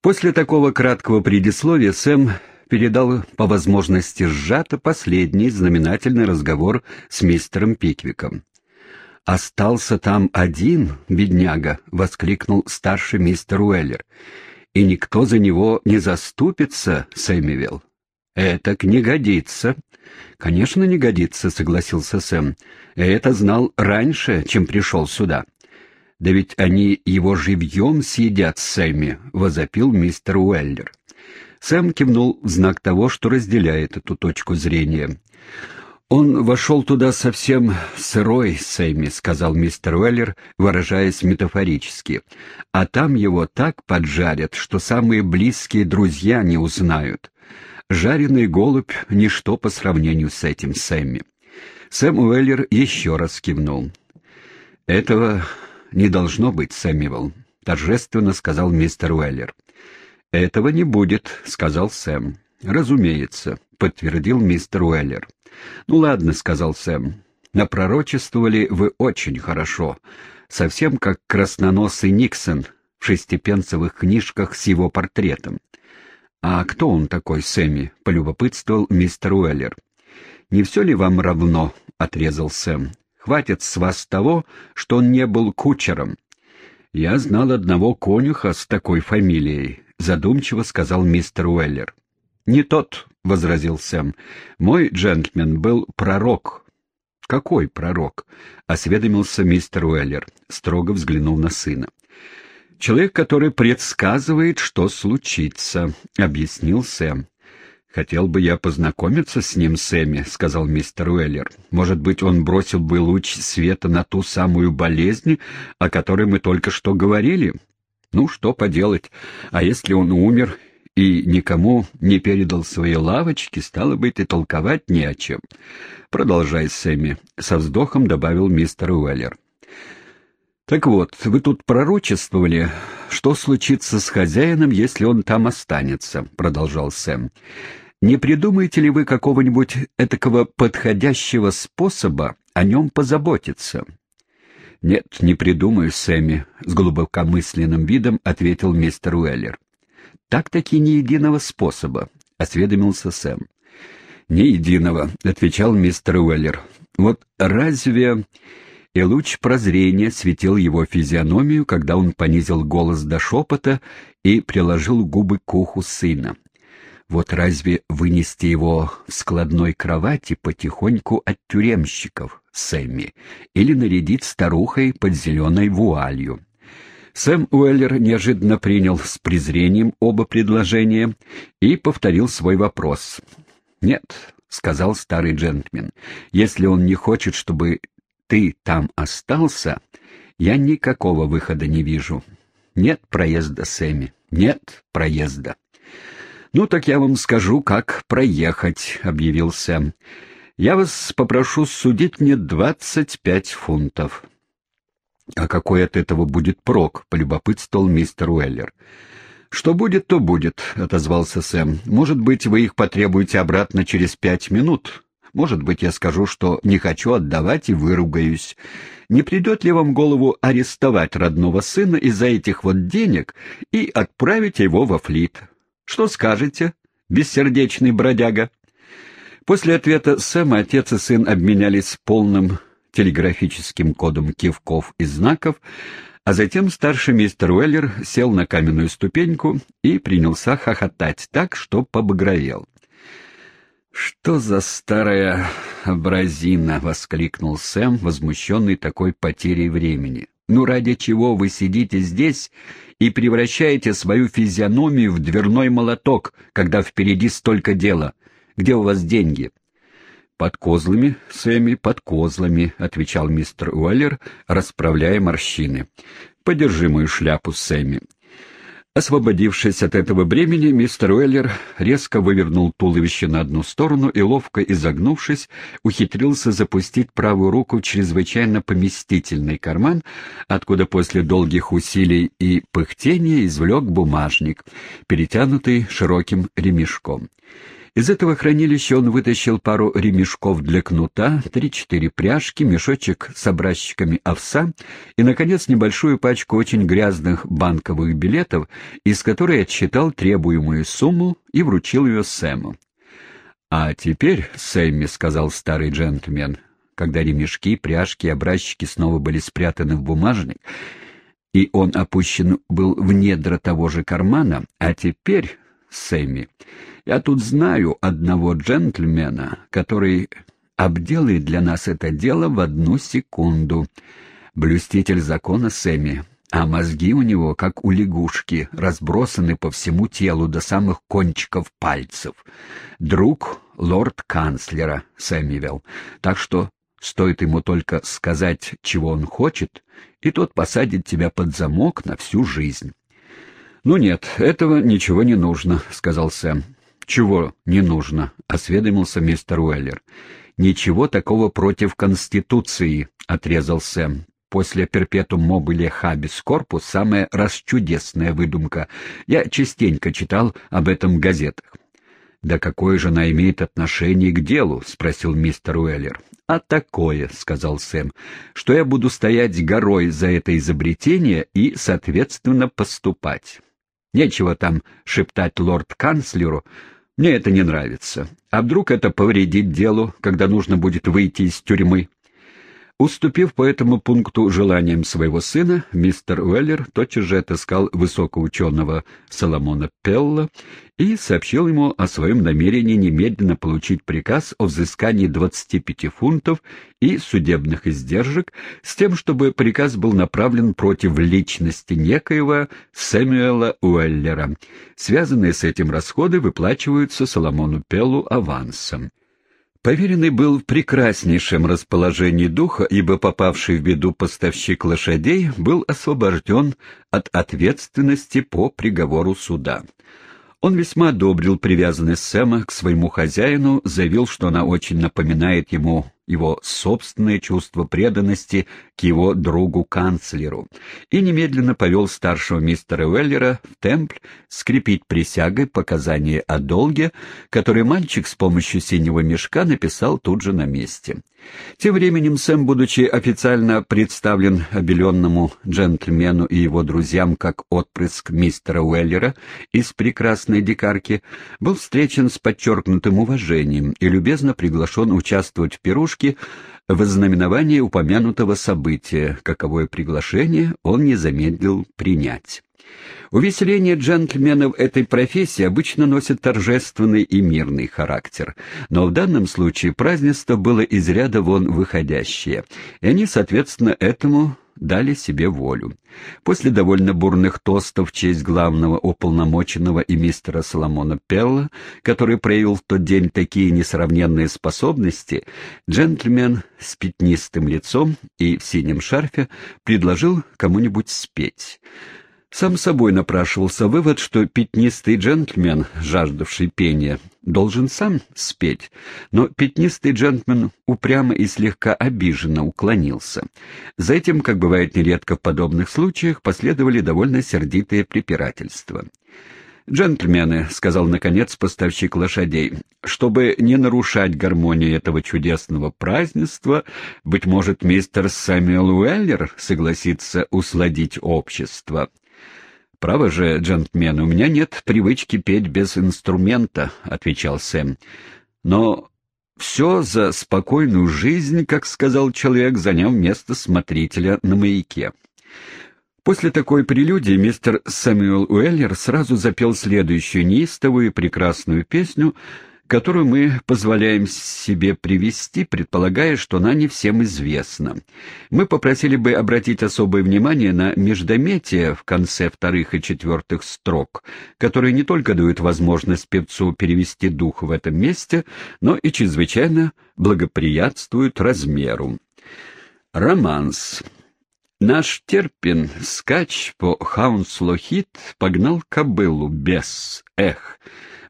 После такого краткого предисловия Сэм передал по возможности сжато последний знаменательный разговор с мистером Пиквиком. «Остался там один, бедняга!» — воскликнул старший мистер Уэллер. «И никто за него не заступится, Сэмюэл. Это не годится». «Конечно, не годится», — согласился Сэм. «Я это знал раньше, чем пришел сюда». «Да ведь они его живьем съедят, Сэмми», — возопил мистер Уэллер. Сэм кивнул в знак того, что разделяет эту точку зрения. «Он вошел туда совсем сырой, Сэмми», — сказал мистер Уэллер, выражаясь метафорически. «А там его так поджарят, что самые близкие друзья не узнают. Жареный голубь — ничто по сравнению с этим, Сэмми». Сэм Уэллер еще раз кивнул. «Этого не должно быть, Сэмюэл», — торжественно сказал мистер Уэллер. «Этого не будет», — сказал Сэм. «Разумеется», — подтвердил мистер Уэллер. «Ну ладно», — сказал Сэм. «Напророчествовали вы очень хорошо, совсем как красноносый Никсон в шестипенцевых книжках с его портретом». «А кто он такой, Сэмми?» — полюбопытствовал мистер Уэллер. «Не все ли вам равно?» — отрезал Сэм. «Хватит с вас того, что он не был кучером». «Я знал одного конюха с такой фамилией», — задумчиво сказал мистер Уэллер. «Не тот», — возразил Сэм. «Мой джентльмен был пророк». «Какой пророк?» — осведомился мистер Уэллер, строго взглянув на сына. «Человек, который предсказывает, что случится», — объяснил Сэм. «Хотел бы я познакомиться с ним, Сэмми», — сказал мистер Уэллер. «Может быть, он бросил бы луч света на ту самую болезнь, о которой мы только что говорили? Ну, что поделать. А если он умер и никому не передал свои лавочки, стало быть, и толковать не о чем. Продолжай, Сэмми», — со вздохом добавил мистер Уэллер. «Так вот, вы тут пророчествовали, что случится с хозяином, если он там останется», — продолжал Сэм. «Не придумаете ли вы какого-нибудь этакого подходящего способа о нем позаботиться?» «Нет, не придумаю, Сэмми», — с глубокомысленным видом ответил мистер Уэллер. «Так-таки ни единого способа», — осведомился Сэм. «Ни единого», — отвечал мистер Уэллер. «Вот разве...» и луч прозрения светил его физиономию, когда он понизил голос до шепота и приложил губы к уху сына. Вот разве вынести его в складной кровати потихоньку от тюремщиков, Сэмми, или нарядить старухой под зеленой вуалью? Сэм Уэллер неожиданно принял с презрением оба предложения и повторил свой вопрос. «Нет», — сказал старый джентльмен, — «если он не хочет, чтобы ты там остался, я никакого выхода не вижу. Нет проезда, Сэмми, нет проезда. «Ну, так я вам скажу, как проехать», — объявил Сэм. «Я вас попрошу судить мне двадцать пять фунтов». «А какой от этого будет прок?» — полюбопытствовал мистер Уэллер. «Что будет, то будет», — отозвался Сэм. «Может быть, вы их потребуете обратно через пять минут, может быть, я скажу, что не хочу отдавать и выругаюсь. Не придет ли вам голову арестовать родного сына из-за этих вот денег и отправить его во флит? Что скажете, бессердечный бродяга?» После ответа Сэма отец и сын обменялись полным телеграфическим кодом кивков и знаков, а затем старший мистер Уэллер сел на каменную ступеньку и принялся хохотать так, что побагровел. «Что за старая абразина!» — воскликнул Сэм, возмущенный такой потерей времени. «Ну ради чего вы сидите здесь и превращаете свою физиономию в дверной молоток, когда впереди столько дела? Где у вас деньги?» «Под козлами, Сэмми, под козлами», — отвечал мистер Уэллер, расправляя морщины. «Подержи мою шляпу, Сэмми. Освободившись от этого бремени, мистер Уэллер резко вывернул туловище на одну сторону и, ловко изогнувшись, ухитрился запустить правую руку в чрезвычайно поместительный карман, откуда после долгих усилий и пыхтения извлек бумажник, перетянутый широким ремешком. Из этого хранилища он вытащил пару ремешков для кнута, три-четыре пряжки, мешочек с образчиками овса и, наконец, небольшую пачку очень грязных банковых билетов, из которой отсчитал требуемую сумму и вручил ее Сэму. «А теперь, Сэмми», — сказал старый джентльмен, когда ремешки, пряжки и образчики снова были спрятаны в бумажник, и он опущен был в недра того же кармана, «а теперь, Сэмми, я тут знаю одного джентльмена, который обделает для нас это дело в одну секунду. Блюститель закона Сэмми, а мозги у него, как у лягушки, разбросаны по всему телу до самых кончиков пальцев. Друг лорд-канцлера Сэммивелл, так что стоит ему только сказать, чего он хочет, и тот посадит тебя под замок на всю жизнь. «Ну нет, этого ничего не нужно», — сказал Сэм. «Чего не нужно?» — осведомился мистер Уэллер. «Ничего такого против Конституции», — отрезал Сэм. «После перпетум мобиле хабис корпус самая расчудесная выдумка. Я частенько читал об этом в газетах». «Да какое же она имеет отношение к делу?» — спросил мистер Уэллер. «А такое», — сказал Сэм, — «что я буду стоять горой за это изобретение и, соответственно, поступать. Нечего там шептать лорд-канцлеру, мне это не нравится. А вдруг это повредит делу, когда нужно будет выйти из тюрьмы? Уступив по этому пункту желаниям своего сына, мистер Уэллер тотчас же отыскал высокоученого Соломона Пелла и сообщил ему о своем намерении немедленно получить приказ о взыскании 25 фунтов и судебных издержек с тем, чтобы приказ был направлен против личности некоего Сэмюэла Уэллера. Связанные с этим расходы выплачиваются Соломону Пеллу авансом. Поверенный был в прекраснейшем расположении духа, ибо попавший в беду поставщик лошадей был освобожден от ответственности по приговору суда. Он весьма одобрил привязанность Сэма к своему хозяину, заявил, что она очень напоминает ему его собственное чувство преданности к его другу-канцлеру, и немедленно повел старшего мистера Уэллера в темпль скрепить присягой показания о долге, который мальчик с помощью синего мешка написал тут же на месте. Тем временем Сэм, будучи официально представлен обеленному джентльмену и его друзьям как отпрыск мистера Уэллера из прекрасной дикарки, был встречен с подчеркнутым уважением и любезно приглашен участвовать в пирушке в ознаменовании упомянутого события, каковое приглашение он не замедлил принять. Увеселение джентльменов этой профессии обычно носит торжественный и мирный характер, но в данном случае празднество было из ряда вон выходящее, и они, соответственно, этому дали себе волю. После довольно бурных тостов в честь главного уполномоченного и мистера Соломона Пелла, который проявил в тот день такие несравненные способности, джентльмен с пятнистым лицом и в синем шарфе предложил кому-нибудь спеть. Сам собой напрашивался вывод, что пятнистый джентльмен, жаждавший пения, должен сам спеть, но пятнистый джентльмен упрямо и слегка обиженно уклонился. За этим, как бывает нередко в подобных случаях, последовали довольно сердитые препирательства. «Джентльмены», — сказал наконец поставщик лошадей, — «чтобы не нарушать гармонию этого чудесного празднества, быть может, мистер Сэмюэл Уэллер согласится усладить общество». «Право же, джентльмен, у меня нет привычки петь без инструмента», — отвечал Сэм. «Но все за спокойную жизнь, как сказал человек, заняв место смотрителя на маяке». После такой прелюдии мистер Сэмюэл Уэллер сразу запел следующую неистовую прекрасную песню — которую мы позволяем себе привести, предполагая, что она не всем известна. Мы попросили бы обратить особое внимание на междометие в конце вторых и четвертых строк, которые не только дают возможность певцу перевести дух в этом месте, но и чрезвычайно благоприятствуют размеру. Романс. Наш Терпин, скач по Хаунслохит, погнал кобылу без «эх».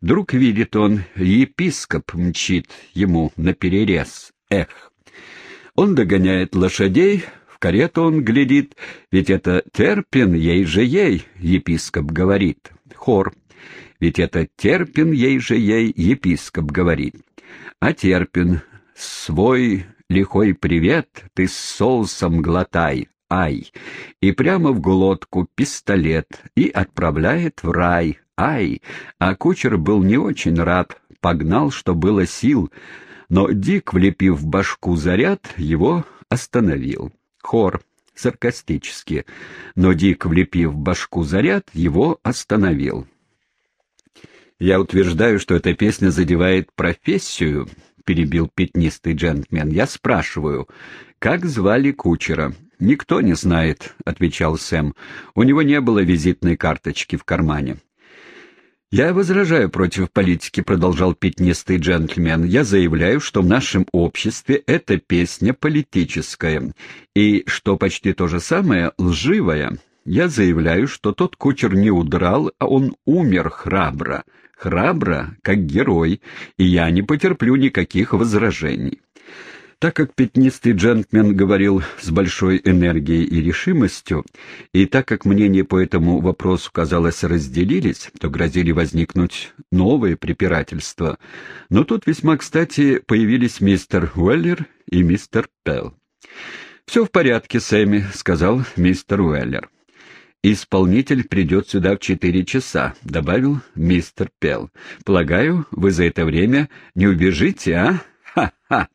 Вдруг видит он, епископ мчит ему на перерез. Эх! Он догоняет лошадей, в карету он глядит, ведь это Терпин, ей же ей, епископ говорит. Хор. Ведь это Терпин ей же ей епископ говорит. А Терпин, свой лихой привет ты с соусом глотай, ай, и прямо в глотку пистолет, и отправляет в рай, ай, а кучер был не очень рад, погнал, что было сил, но Дик, влепив в башку заряд, его остановил. Хор, саркастически, но Дик, влепив в башку заряд, его остановил. «Я утверждаю, что эта песня задевает профессию», — перебил пятнистый джентльмен. «Я спрашиваю, как звали кучера?» «Никто не знает», — отвечал Сэм. «У него не было визитной карточки в кармане». «Я возражаю против политики», — продолжал пятнистый джентльмен. «Я заявляю, что в нашем обществе эта песня политическая, и, что почти то же самое, лживая. Я заявляю, что тот кучер не удрал, а он умер храбро, храбро, как герой, и я не потерплю никаких возражений». Так как пятнистый джентльмен говорил с большой энергией и решимостью, и так как мнения по этому вопросу, казалось, разделились, то грозили возникнуть новые препирательства. Но тут весьма кстати появились мистер Уэллер и мистер Пелл. «Все в порядке, Сэмми», — сказал мистер Уэллер. «Исполнитель придет сюда в четыре часа», — добавил мистер Пелл. «Полагаю, вы за это время не убежите, а?» Ха-ха!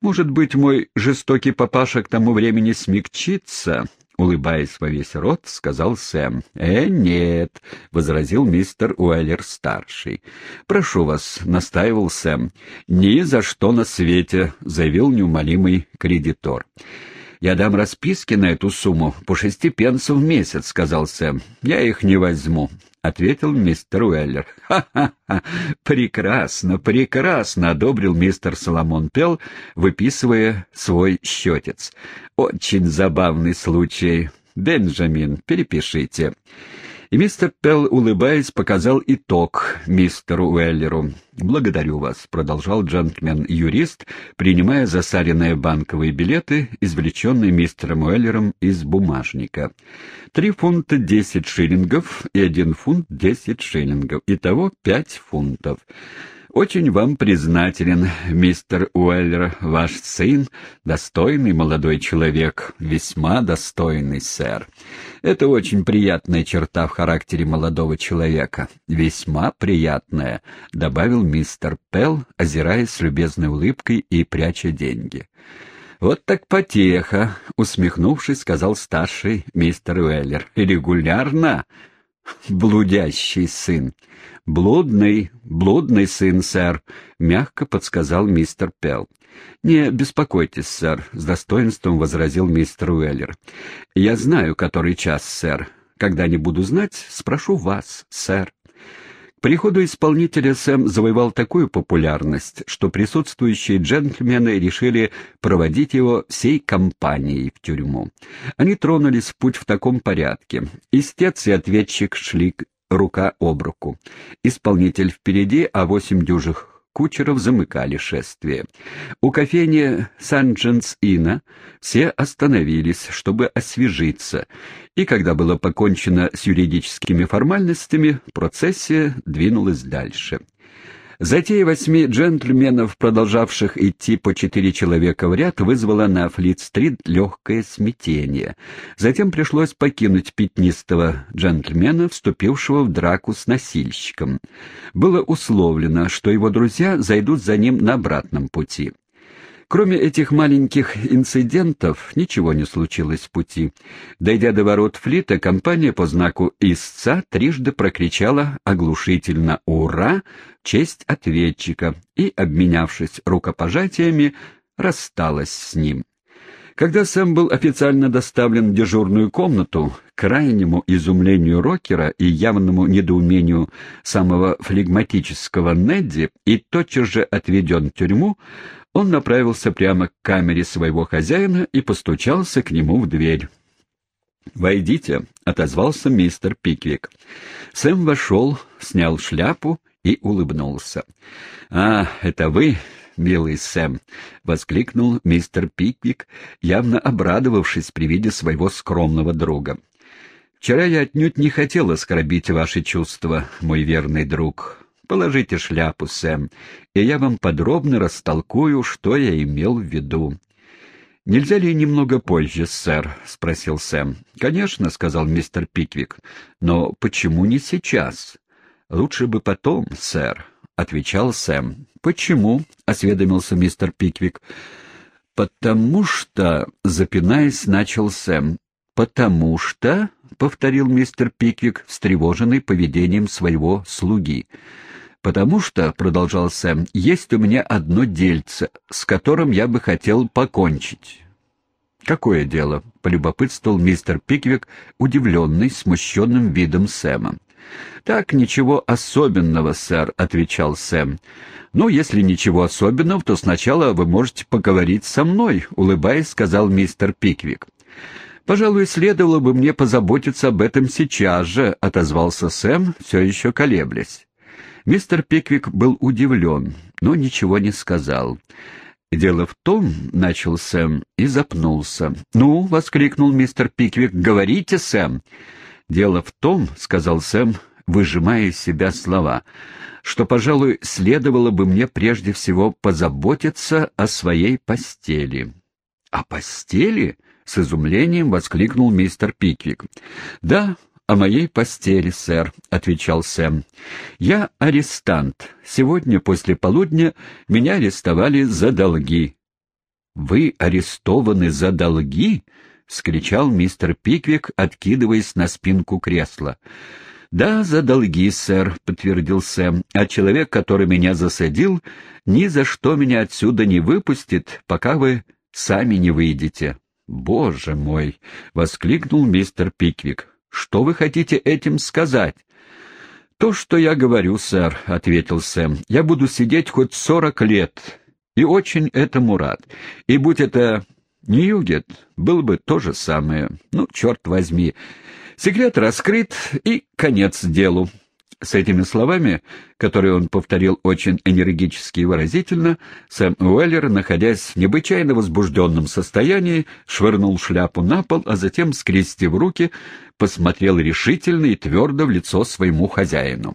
Может быть, мой жестокий папаша к тому времени смягчится?» Улыбаясь во весь рот, сказал Сэм. «Э, нет», — возразил мистер Уэллер-старший. «Прошу вас», — настаивал Сэм. «Ни за что на свете», — заявил неумолимый кредитор. «Я дам расписки на эту сумму по шести пенсов в месяц», — сказал Сэм. «Я их не возьму ответил мистер Уэллер. «Ха-ха-ха! Прекрасно, прекрасно!» — одобрил мистер Соломон Пел, выписывая свой счетец. «Очень забавный случай. Бенджамин, перепишите». И мистер Пелл, улыбаясь, показал итог мистеру Уэллеру. «Благодарю вас», — продолжал джентльмен-юрист, принимая засаренные банковые билеты, извлеченные мистером Уэллером из бумажника. «Три фунта десять шиллингов и один фунт десять шиллингов. Итого пять фунтов». Очень вам признателен, мистер Уэллер, ваш сын, достойный молодой человек, весьма достойный, сэр. Это очень приятная черта в характере молодого человека, весьма приятная, добавил мистер Пелл, озираясь с любезной улыбкой и пряча деньги. «Вот так потеха!» — усмехнувшись, сказал старший мистер Уэллер. «Регулярно блудящий сын. «Блудный, блудный сын, сэр», — мягко подсказал мистер Пелл. «Не беспокойтесь, сэр», — с достоинством возразил мистер Уэллер. «Я знаю, который час, сэр. Когда не буду знать, спрошу вас, сэр». К приходу исполнителя Сэм завоевал такую популярность, что присутствующие джентльмены решили проводить его всей компанией в тюрьму. Они тронулись в путь в таком порядке. Истец и ответчик шли рука об руку. Исполнитель впереди, а восемь дюжих кучеров замыкали шествие. У кофейни Сарджентс-Инна все остановились, чтобы освежиться, и когда было покончено с юридическими формальностями, процессия двинулась дальше. Затея восьми джентльменов, продолжавших идти по четыре человека в ряд, вызвала на Флит-стрит легкое смятение. Затем пришлось покинуть пятнистого джентльмена, вступившего в драку с носильщиком. Было условлено, что его друзья зайдут за ним на обратном пути. Кроме этих маленьких инцидентов, ничего не случилось в пути. Дойдя до ворот флита, компания по знаку истца трижды прокричала оглушительно «Ура!» в честь ответчика и, обменявшись рукопожатиями, рассталась с ним. Когда Сэм был официально доставлен в дежурную комнату, к крайнему изумлению Рокера и явному недоумению самого флегматического Недди и тотчас же отведен в тюрьму, он направился прямо к камере своего хозяина и постучался к нему в дверь. «Войдите», — отозвался мистер Пиквик. Сэм вошел, снял шляпу и улыбнулся. «А, это вы, милый Сэм!» — воскликнул мистер Пиквик, явно обрадовавшись при виде своего скромного друга. Вчера я отнюдь не хотел оскорбить ваши чувства, мой верный друг. Положите шляпу, Сэм, и я вам подробно растолкую, что я имел в виду. «Нельзя ли немного позже, сэр?» — спросил Сэм. «Конечно», — сказал мистер Пиквик. «Но почему не сейчас?» «Лучше бы потом, сэр», — отвечал Сэм. «Почему?» — осведомился мистер Пиквик. «Потому что...» — запинаясь, начал Сэм. «Потому что...» — повторил мистер Пиквик, встревоженный поведением своего слуги. «Потому что, — продолжал Сэм, — есть у меня одно дельце, с которым я бы хотел покончить». «Какое дело?» — полюбопытствовал мистер Пиквик, удивленный, смущенным видом Сэма. «Так, ничего особенного, сэр», — отвечал Сэм. «Ну, если ничего особенного, то сначала вы можете поговорить со мной», — улыбаясь, сказал мистер Пиквик. «Пожалуй, следовало бы мне позаботиться об этом сейчас же», — отозвался Сэм, все еще колеблясь. Мистер Пиквик был удивлен, но ничего не сказал. «Дело в том», — начал Сэм и запнулся. «Ну», — воскликнул мистер Пиквик, — «говорите, Сэм». «Дело в том», — сказал Сэм, выжимая из себя слова, «что, пожалуй, следовало бы мне прежде всего позаботиться о своей постели». «О постели?» — с изумлением воскликнул мистер Пиквик. «Да, о моей постели, сэр», — отвечал Сэм. «Я арестант. Сегодня после полудня меня арестовали за долги». «Вы арестованы за долги?» — скричал мистер Пиквик, откидываясь на спинку кресла. «Да, за долги, сэр», — подтвердил Сэм. «А человек, который меня засадил, ни за что меня отсюда не выпустит, пока вы сами не выйдете». «Боже мой!» — воскликнул мистер Пиквик. Что вы хотите этим сказать? То, что я говорю, сэр, ответил Сэм. Я буду сидеть хоть сорок лет, и очень этому рад. И будь это Ньюгет, был бы то же самое. Ну, черт возьми. Секрет раскрыт, и конец делу. С этими словами, которые он повторил очень энергически и выразительно, Сэм Уэллер, находясь в необычайно возбужденном состоянии, швырнул шляпу на пол, а затем, скрестив руки, посмотрел решительно и твердо в лицо своему хозяину.